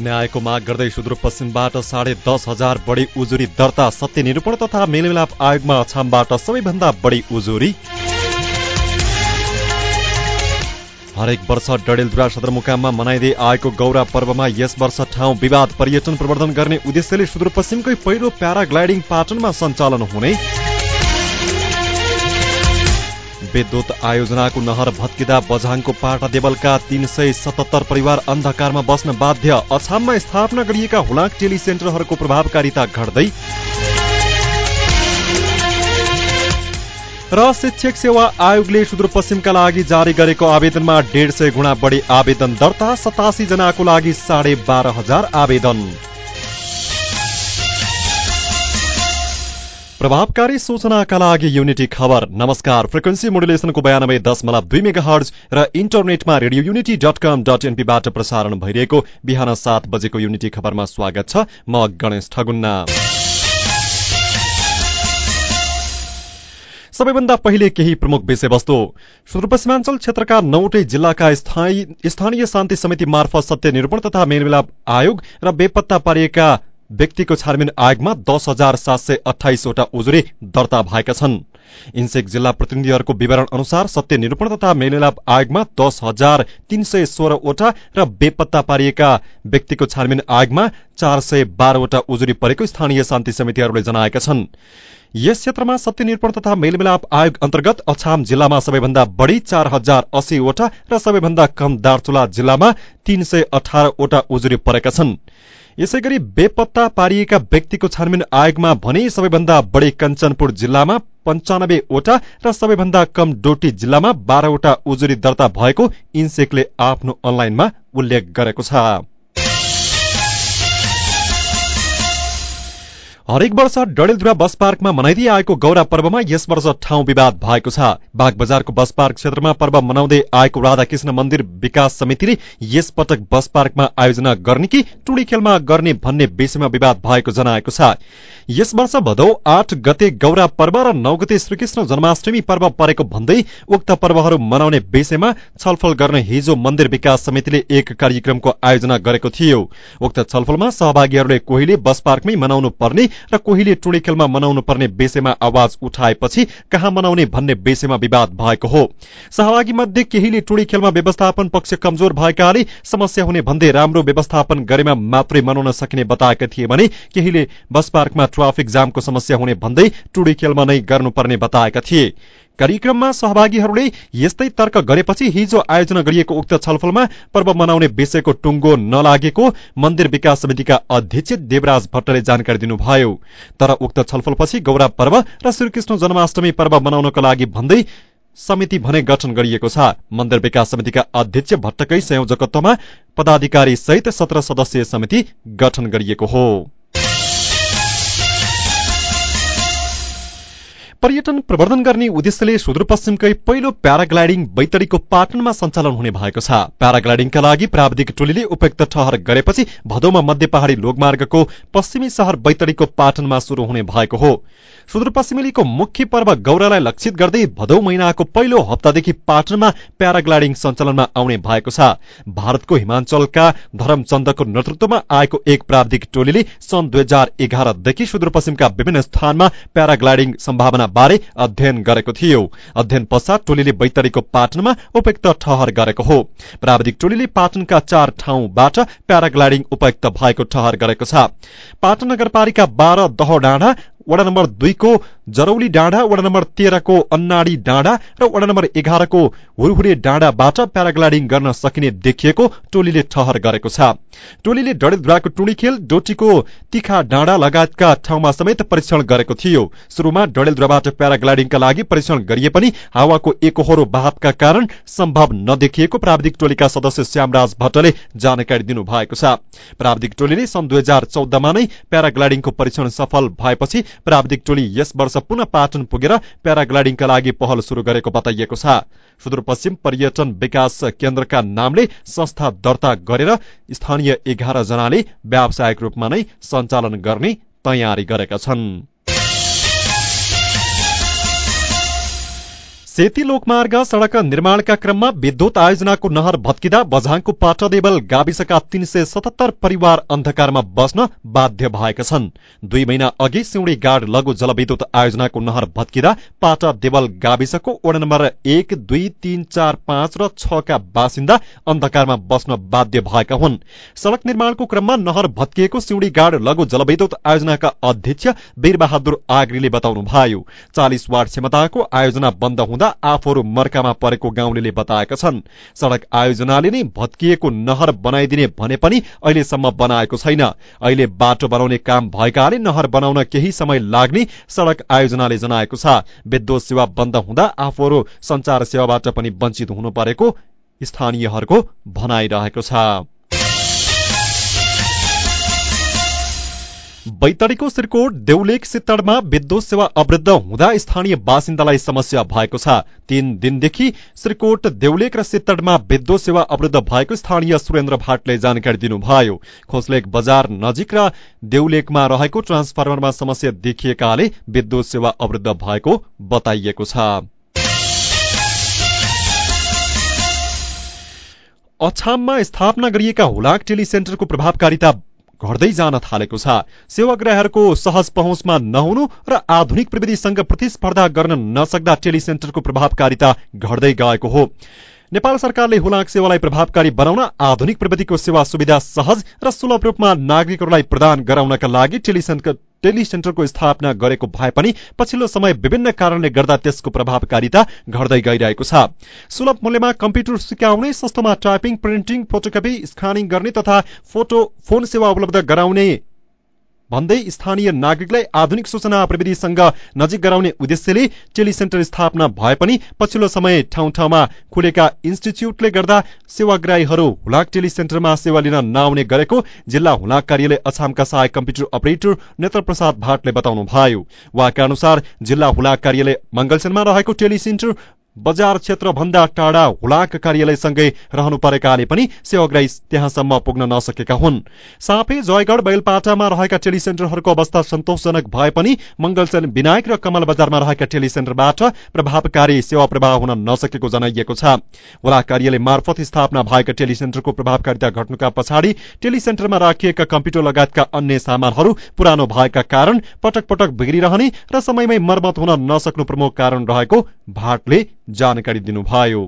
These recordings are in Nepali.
न्यायको माग गर्दै सुदूरपश्चिमबाट साढे दस हजार बढी उजुरी दर्ता सत्य निरूपण तथा मेलमिलाप आयोगमा अछामबाट सबैभन्दा बढी उजुरी। हरेक वर्ष डडेलधुरा सदरमुकाममा मनाइँदै आएको गौरा पर्वमा यस वर्ष ठाउँ विवाद पर्यटन प्रवर्धन गर्ने उद्देश्यले सुदूरपश्चिमकै पहिलो प्याराग्लाइडिङ पाटनमा सञ्चालन हुने। विद्युत आयोजनाको नहर भत्किँदा बझाङको पाटा देवलका तीन सय सतहत्तर परिवार अन्धकारमा बस्न बाध्य। अछाममा स्थापना गरिएका हुलाक टेली सेन्टरहरूको प्रभावकारिता घट्दै र शिक्षक सेवा आयोगले सुदूरपश्चिमका लागि जारी गरेको आवेदनमा डेढ सय गुणा बढी आवेदन दर्ता सतासी जनाको लागि साढे बाह्र हजार आवेदन। प्रभावकारी सूचनाका लागि युनिटी खबर। नमस्कार। फ्रिक्वेन्सी मोडुलेसनको बयानब्बे दशमलव दुई मेगा हर्ज र इन्टरनेटमा radio unity dot com dot एनपीबाट प्रसारण भइरहेको बिहान सात बजेको युनिटी खबरमा स्वागत छ। म गणेश ठगुन्ना। सबैभन्दा पहिले केही प्रमुख विषयवस्तु। सुदूरपश्चिमाञ्चल क्षेत्रका नौटै जिल्लाका स्थानीय शान्ति समिति मार्फत सत्य निरूपण तथा मेलमिलाप आयोग र बेपत्ता पारिएका व्यक्तिको छानबिन आयोगमा दस हजार सात सय अठाइसवटा उजुरी दर्ता भएका छन्। इन्सेक जिल्ला प्रतिनिधिहरूको विवरण अनुसार सत्य निरूपण तथा मेलमिलाप आयोगमा दस हजार तीन सय सोह्रवटा र बेपत्ता पारिएका व्यक्तिको छानबिन आयोगमा चार सय बाह्रवटा उजुरी परेको स्थानीय शान्ति समितिहरूले जनाएका छन्। यस क्षेत्रमा सत्य निरूपण तथा मेलमिलाप आयोग अन्तर्गत अछाम जिल्लामा सबैभन्दा बढी चार हजार अस्सीवटा र सबैभन्दा कम दार्चुला जिल्लामा तीन सय अठारवटा उजुरी परेका छन्। यसै गरी बेपत्ता पारिएका व्यक्तिको छानबिन आयोगमा भने सबैभन्दा बढी कञ्चनपुर जिल्लामा पञ्चानब्बेवटा र सबैभन्दा कम डोटी जिल्लामा बाह्रवटा उजुरी दर्ता भएको इन्सेकले आफ्नो अनलाइनमा उल्लेख गरेको छ। हरेक वर्ष डडेलधुरा बस पार्कमा मनाइँदै आएको गौरा पर्वमा यस वर्ष ठाउँ विवाद भएको छ। बाग बजारको बस पार्क क्षेत्रमा पर्व मनाउँदै आएको राधाकृष्ण मन्दिर विकास समितिले यस पटक बस पार्कमा आयोजना गर्ने कि टुडी खेलमा गर्ने भन्ने विषयमा विवाद भएको जनाएको छ। यस वर्ष भदौ आठ गते गौरा पर्व र नौ गते श्रीकृष्ण जन्माष्टमी पर्व परेको भन्दै उक्त पर्वहरू मनाउने विषयमा छलफल गर्न हिजो मन्दिर विकास समितिले एक कार्यक्रमको आयोजना गरेको थियो। उक्त छलफलमा सहभागीहरूले कोहीले बस पार्कमै मनाउनु पर्ने र कोहीले टुडी खेलमा मनाउनु पर्ने विषयमा आवाज उठाएपछि कहाँ मनाउने भन्ने विषयमा विवाद भएको हो। सहभागी मध्ये केहीले टुडी खेलमा व्यवस्थापन पक्ष कमजोर भएकाले समस्या हुने भन्दै राम्रो व्यवस्थापन गरेमा मात्रै मनाउन सकिने बताएका थिए भने केहीले बस पार्कमा ट्राफिक जामको समस्या हुने भन्दै टुडी खेलमा नै गर्नुपर्ने बताएका थिए। कार्यक्रममा सहभागीहरूले यस्तै तर्क गरेपछि हिजो आयोजना गरिएको उक्त छलफलमा पर्व मनाउने विषयको टुङ्गो नलागेको मन्दिर विकास समितिका अध्यक्ष देवराज भट्टले जानकारी दिनुभयो। तर उक्त छलफलपछि गौरा पर्व र श्रीकृष्ण जन्माष्टमी पर्व मनाउनको लागि भन्दै समिति भने गठन गरिएको छ। मन्दिर विकास समितिका अध्यक्ष भट्टकै संयोजकत्वमा पदाधिकारी सहित सत्र सदस्यीय समिति गठन गरिएको हो। पर्यटन प्रवर्धन गर्ने उद्देश्यले सुदूरपश्चिमकै पहिलो प्याराग्लाइडिङ बैतडीको पाटनमा सञ्चालन हुने भएको छ। प्याराग्लाइडिङका लागि प्राविधिक टोलीले उपयुक्त ठहर गरेपछि भदौमा मध्य पहाड़ी लोकमार्गको पश्चिमी शहर बैतडीको पाटनमा शुरू हुने भएको हो। सुदूरपश्चिमेलीको मुख्य पर्व गौरालाई लक्षित गर्दै भदौ महिनाको पहिलो हप्तादेखि पाटनमा प्याराग्लाइडिङ सञ्चालनमा आउने भएको छ। भारतको हिमाञ्चलका धरमचन्दको नेतृत्वमा आएको एक प्राविधिक टोलीले सन् दुई हजार एघारदेखि सुदूरपश्चिमका विभिन्न स्थानमा प्याराग्लाइडिङ सम्भावना बारे अध्ययन गरेको थियो। अध्ययन पश्चात टोलीले बैतडीको पाटनमा उपयुक्त ठहर गरेको हो। प्राविधिक टोलीले पाटनका चार ठाउँबाट प्याराग्लाइडिङ उपयुक्त भएको ठहर गरेको छ। पाटन नगरपालिका बाह्र दह डाँडा वडा नम्बर दुईको जरौली डाँडा वडा नम्बर तेह्रको अन्नाडी डाँडा र वडा नम्बर एघारको हुरहुरे डाँडाबाट प्याराग्लाइडिङ गर्न सकिने देखिएको टोलीले ठहर गरेको छ। टोलीले डडेलधुराको खेल डोटीको तिखा डाँडा लगायतका ठाउँमा समेत परीक्षण गरेको थियो। शुरूमा डडेलधुराबाट प्याराग्लाइडिङका लागि परीक्षण गरिए पनि हावाको एकहोरो बहावका कारण सम्भव नदेखिएको प्राविधिक टोलीका सदस्य श्यामराज भट्टले जानकारी दिनुभएको छ। प्राविधिक टोलीले सन् दुई हजार चौधमा नै प्याराग्लाइडिङको परीक्षण सफल भएपछि प्राविधिक टोली यस वर्ष पुनः पाटन पुगेर प्याराग्लाइडिङका लागि पहल शुरू गरेको बताइएको छ। सुदूरपश्चिम पर्यटन विकास केन्द्रका नामले संस्था दर्ता गरेर स्थानीय एघार जनाले व्यावसायिक रूपमा नै सञ्चालन गर्ने तयारी गरेका छन्। सेती लोकमार्ग सड़क निर्माणका क्रममा विद्युत आयोजनाको नहर भत्किँदा बझाङको पाटदेवल गाविसका तीन सय सतहत्तर परिवार अन्धकारमा बस्न बाध्य भएका छन्। दुई महिना अघि सिउडी गाड लघु जलविद्युत आयोजनाको नहर भत्किँदा पाटा देवल गाविसको वडा नम्बर एक दुई तीन चार पाँच र छका बासिन्दा अन्धकारमा बस्न बाध्य भएका हुन्। सड़क निर्माणको क्रममा नहर भत्किएको सिउडी गाड लघु जलविद्युत आयोजनाका अध्यक्ष वीरबहादुर आग्रीले बताउनुभयो। चालिस वार्ड क्षमताको आयोजना बन्द हुँदा आफूहरू मर्कामा परेको गाउँले बताएका छन्। सड़क आयोजनाले नै भत्किएको नहर बनाइदिने भने पनि अहिलेसम्म बनाएको छैन। अहिले बाटो बनाउने काम भएकाले नहर बनाउन केही समय लाग्ने सड़क आयोजनाले जनाएको छ। विद्युत सेवा बन्द हुँदा आफूहरू संचार सेवाबाट पनि वञ्चित हुनु परेको स्थानीयहरूको भनाइरहेको छ। बैतडीको सिरकोट देउलेक सित्तडमा विद्युत सेवा अवृद्ध हुँदा स्थानीय बासिन्दालाई समस्या भएको छ। तीन दिनदेखि श्रीकोट देउलेक र सित्तडमा विद्युत सेवा अवृद्ध भएको स्थानीय सुरेन्द्र भाटले जानकारी दिनुभयो। खोसलेक बजार नजिक र देउलेकमा रहेको ट्रान्सफर्मरमा समस्या देखिएकाले विद्युत सेवा अवृद्ध भएको बताइएको छ। अछाममा स्थापना गरिएका हुलाक टेलिसेन्टरको प्रभावकारिता घट्दै जान थालेको छ। सेवाग्राहीहरूको सहज पहुँचमा नहुनु र आधुनिक प्रविधिसँग प्रतिस्पर्धा गर्न नसक्दा टेलिसेन्टरको प्रभावकारिता घट्दै गएको हो। नेपाल सरकारले हुलाक सेवालाई प्रभावकारी बनाउन आधुनिक प्रविधिको सेवा सुविधा सहज र सुलभ रूपमा नागरिकहरूलाई प्रदान गराउनका लागि टेलिसेन्टर टेलिसेन्टरको स्थापना गरेको भए पनि पछिल्लो समय विभिन्न कारणले गर्दा त्यसको प्रभावकारिता घट्दै गइरहेको छ। सुलभ मूल्यमा कम्प्युटर सिकाउने सस्तोमा टाइपिङ प्रिन्टिङ फोटोकपी स्क्यानिङ गर्ने तथा फोटो फोन सेवा उपलब्ध गराउने भन्दै स्थानीय नागरिकलाई आधुनिक सूचना प्रविधिसँग नजिक गराउने उद्देश्यले टेलिसेन्टर स्थापना भए पनि पछिल्लो समय ठाउँ ठाउँमा खुलेका इन्स्टिच्युटले गर्दा सेवाग्राहीहरू हुलाक टेलिसेन्टरमा सेवा लिन नआउने गरेको जिल्ला हुलाक कार्यालय अछामका सहायक कम्प्युटर अपरेटर नेत्र प्रसाद भाटले बताउनु भयो उहाँका अनुसार जिल्ला हुलाक कार्यालय मंगलसेनमा रहेको टेलिसेन्टर बजार क्षेत्रभन्दा टाढा हुलाक कार्यालयसँगै रहनु परेकाले पनि सेवाग्राही त्यहाँसम्म पुग्न नसकेका हुन्। सापे जयगढ बैलपाटामा रहेका टेलिसेन्टरहरूको अवस्था सन्तोषजनक भए पनि मंगलसेन विनायक र कमल बजारमा रहेका टेलिसेन्टरबाट प्रभावकारी सेवा प्रवाह हुन नसकेको जनाइएको छ। हुलाक कार्यालय मार्फत स्थापना भएका टेलिसेन्टरको प्रभावकारिता घट्नुका पछाडि टेलिसेन्टरमा राखिएका कम्प्युटर लगायतका अन्य सामानहरू पुरानो भएका कारण पटक पटक बिग्रिरहने र समयमै मर्मत हुन नसक्नु प्रमुख कारण रहेको भाटले जानकारी दिनुभयो।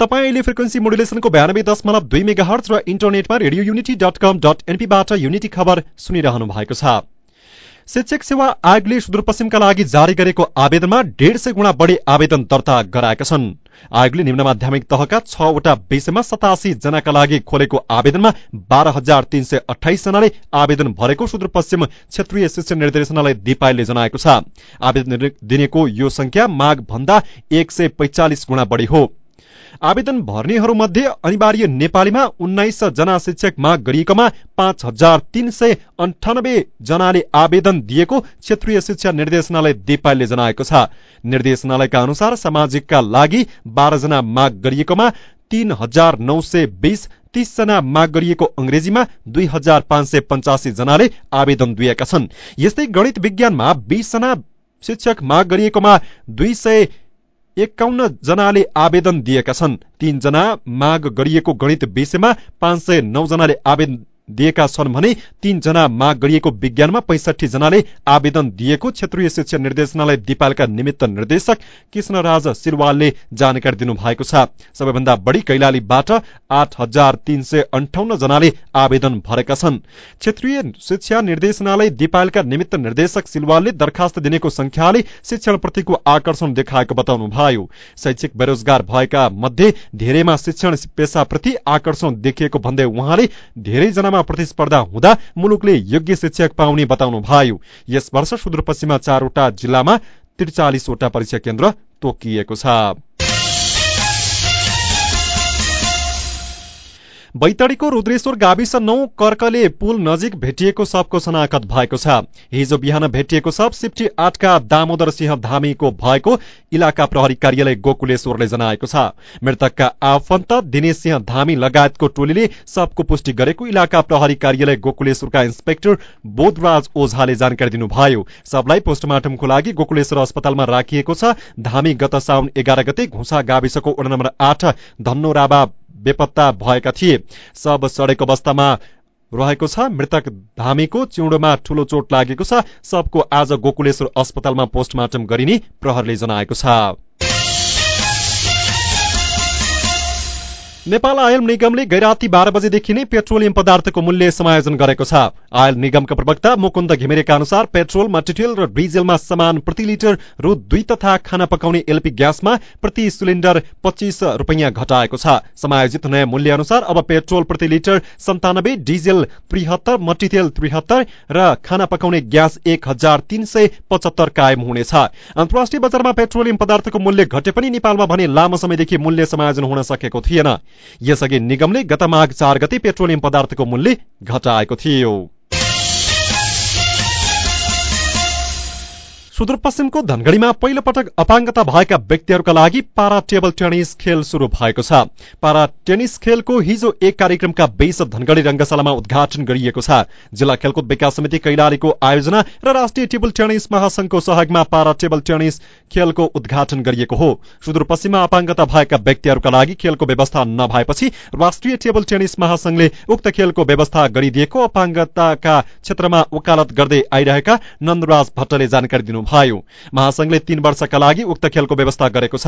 तपाईँ अहिले फ्रिक्वेन्सी मोडुलेसनको बयानब्बे दशमलव दुई मेगा हर्च र इन्टरनेटमा radio unity dot com dot एनपीबाट unity खबर सुनिरहनु भएको छ। शिक्षक सेवा आयोगले सुदूरपश्चिमका लागि जारी गरेको आवेदनमा डेढ सय गुणा बढी आवेदन दर्ता गराएका छन्। आयोगले निम्न माध्यमिक तहका छवटा विषयमा सतासी जनाका लागि खोलेको आवेदनमा बाह्र हजार तीन सय अठाइस जनाले आवेदन भरेको सुदूरपश्चिम क्षेत्रीय शिक्षा निर्देशनालय दिपायलले जनाएको छ। आवेदन दिनेको यो संख्या माघ भन्दा एक सय पैंचालिस गुणा बढी हो। आवेदन भर्नेहरूमध्ये अनिवार्य नेपालीमा उन्नाइस जना शिक्षक माग गरिएकोमा पाँच हजार तीन सय अन्ठानब्बे जनाले आवेदन दिएको क्षेत्रीय शिक्षा निर्देशनालय दिपालले जनाएको छ। निर्देशनालयका अनुसार सामाजिकका लागि बाह्रजना माग गरिएकोमा तीन हजार नौ सय बिस तीसजना माग गरिएको अङ्ग्रेजीमा दुई हजार पाँच सय पञ्चासी जनाले आवेदन दिएका छन्। यस्तै गणित विज्ञानमा बीसजना शिक्षक माग गरिएकोमा दुई सय एकाउन्न जनाले आवेदन दिएका छन्। तीनजना माग गरिएको गणित विषयमा पाँच सय नौ जनाले आवेदन दिएका छन् भने तीनजना माग गरिएको विज्ञानमा पैसठी जनाले आवेदन दिएको क्षेत्रीय शिक्षा निर्देशनालय दिपालका निमित्त निर्देशक कृष्णराज सिरवालले जानकारी दिनुभएको छ। सबैभन्दा बढी कैलालीबाट आठ हजार तीन सय अन्ठाउन्न जनाले आवेदन भरेका छन्। क्षेत्रीय शिक्षा निर्देशनालय दिपालका निमित्त निर्देशक सिलवालले दरखास्त दिनेको संख्याले शिक्षणप्रतिको आकर्षण देखाएको बताउनु भयो शैक्षिक बेरोजगार भएका मध्ये धेरैमा शिक्षण पेसाप्रति आकर्षण देखिएको भन्दै उहाँले धेरैजना परीक्षामा प्रतिस्पर्धा हुँदा मुलुकले योग्य शिक्षक पाउने बताउनु भयो। यस वर्ष सुदूरपश्चिममा चारवटा जिल्लामा त्रिचालिसवटा परीक्षा केन्द्र तोकिएको छ। बैतडीको रुद्रेश्वर गाविस नौ कर्कले पुल नजिक भेटिएको सबको शनाखत भएको छ। हिजो बिहान भेटिएको सब सिफ्टी आठका दामोदर सिंह धामीको भएको इलाका प्रहरी कार्यालय गोकुलेश्वरले जनाएको छ। मृतकका आफन्त दिनेश सिंह धामी लगायतको टोलीले सबको पुष्टि गरेको इलाका प्रहरी कार्यालय गोकुलेश्वरका इन्सपेक्टर बोधराज ओझाले जानकारी दिनुभयो। सबलाई पोस्टमार्टमको लागि गोकुलेश्वर अस्पतालमा राखिएको छ। धामी गत साउन एघार गते घुसा गाविसको वडा नम्बर आठ धन्नोराबा बेपत्ता भएका थिए। सब सडेको अवस्थामा रहेको छ। मृतक धामीको चिउँडोमा ठूलो चोट लागेको छ। सबको आज गोकुलेश्वर अस्पतालमा पोस्टमार्टम गरिने प्रहरले जनाएको छ। नेपाल आयल निगमले गैराती बाह्र बजेदेखि नै पेट्रोलियम पदार्थको मूल्य समायोजन गरेको छ। आयल निगमका प्रवक्ता मुकुन्द घिमिरेका अनुसार पेट्रोल मटिरियल र डिजेलमा समान प्रति लिटर रु दुई तथा खाना पकाउने एलपी ग्यासमा प्रति सिलिन्डर पच्चिस रुपियाँ घटाएको छ। समायोजित नयाँ मूल्य अनुसार अब पेट्रोल प्रति लिटर सन्तानब्बे डिजेल त्रिहत्तर मटिरियल त्रिहत्तर र खाना पकाउने ग्यास एक हजार तीन सय कायम हुनेछ। अन्तर्राष्ट्रिय बजारमा पेट्रोलियम पदार्थको मूल्य घटे पनि नेपालमा भने लामो समयदेखि मूल्य समायोजन हुन सकेको थिएन। यसअघि निगमले गत माघ चार गते पेट्रोलियम पदार्थको मूल्य घटाएको थियो। सुदूरपश्चिमको धनगढ़ीमा पहिलो पटक अपाङ्गता भएका व्यक्तिहरूका लागि पारा टेबल टेनिस खेल शुरू भएको छ। पारा टेनिस खेलको हिजो एक कार्यक्रमका बीच धनगढ़ी रंगशालामा उद्घाटन गरिएको छ। जिल्ला खेलकुद विकास समिति कैलालीको आयोजना र राष्ट्रिय टेबल टेनिस महासंघको सहयोगमा पारा टेबल टेनिस खेलको उद्घाटन गरिएको हो। सुदूरपश्चिममा अपाङ्गता भएका व्यक्तिहरूका लागि खेलको व्यवस्था नभएपछि राष्ट्रिय टेबल टेनिस महासंघले उक्त खेलको व्यवस्था गरिदिएको अपाङ्गताका क्षेत्रमा वकालत गर्दै आइरहेका नन्दराज भट्टले जानकारी दिनु भयो। महासंघले तीन वर्षका लागि उक्त खेलको व्यवस्था गरेको छ।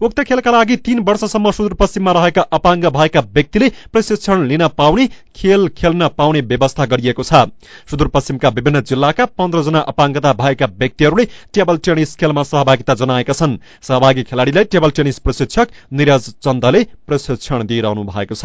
उक्त खेलका लागि तीन वर्षसम्म सुदूरपश्चिममा रहेका अपाङ्ग भएका व्यक्तिले प्रशिक्षण लिन पाउने खेल खेल्न पाउने व्यवस्था गरिएको छ। सुदूरपश्चिमका विभिन्न जिल्लाका पन्ध्रजना अपाङ्गता भएका व्यक्तिहरूले टेबल टेनिस खेलमा सहभागिता जनाएका छन्। सहभागी खेलाड़ीलाई टेबल टेनिस प्रशिक्षक निरज चन्दले प्रशिक्षण दिइरहनु भएको छ।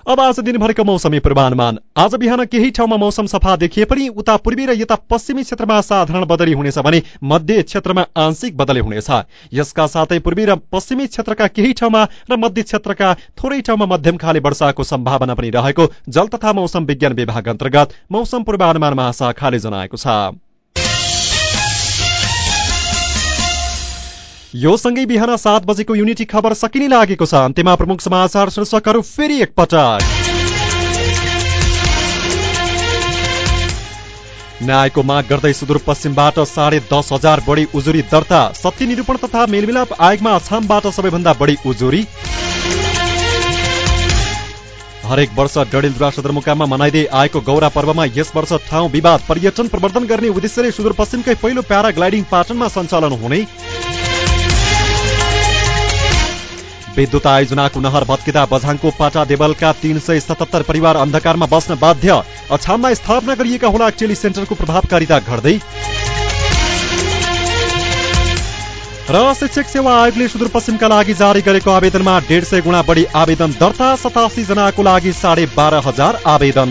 अब आज दिनभरिको मौसमी पूर्वानुमान। आज बिहान केही ठाउँमा मौसम सफा देखिए पनि उता पूर्वी र यता पश्चिमी क्षेत्रमा साधारण बदली हुनेछ भने मध्य क्षेत्रमा आंशिक बदली हुनेछ। यसका साथै पूर्वी र पश्चिमी क्षेत्रका केही ठाउँमा र मध्य क्षेत्रका थोरै ठाउँमा मध्यम खाले वर्षाको सम्भावना पनि रहेको जल तथा मौसम विज्ञान विभाग अन्तर्गत मौसम पूर्वानुमान महाशाखाले जनाएको छ। यो सँगै बिहान सात बजेको युनिटी खबर सकिने लागेको छ। अन्त्यमा प्रमुख समाचार शीर्षकहरू फेरि एकपटक। न्यायको माग गर्दै सुदूरपश्चिमबाट साढे दस हजार बढी उजुरी दर्ता सत्य निरूपण तथा मेलमिलाप आयोगमा अछामबाट सबैभन्दा बढी उजुरी। हरेक वर्ष डडेलधुरा सदरमुकाममा मनाइँदै आएको गौरा पर्वमा यस वर्ष ठाउँ विवाद पर्यटन प्रवर्धन गर्ने उद्देश्यले सुदूरपश्चिमकै पहिलो प्याराग्लाइडिङ पाटनमा सञ्चालन हुने। विद्युत आयोजनाको नहर भत्किँदा बझाङको पाटा देवलका तीन सय सतहत्तर परिवार अन्धकारमा बस्न बाध्य। अछाममा स्थापना गरिएका हुलाक टेली सेन्टरको प्रभावकारिता घट्दै। र शिक्षक सेवा आयोगले सुदूरपश्चिमका लागि जारी गरेको आवेदनमा डेढ सय गुणा बढी आवेदन दर्ता सतासी जनाको लागि साढे बाह्र हजार आवेदन।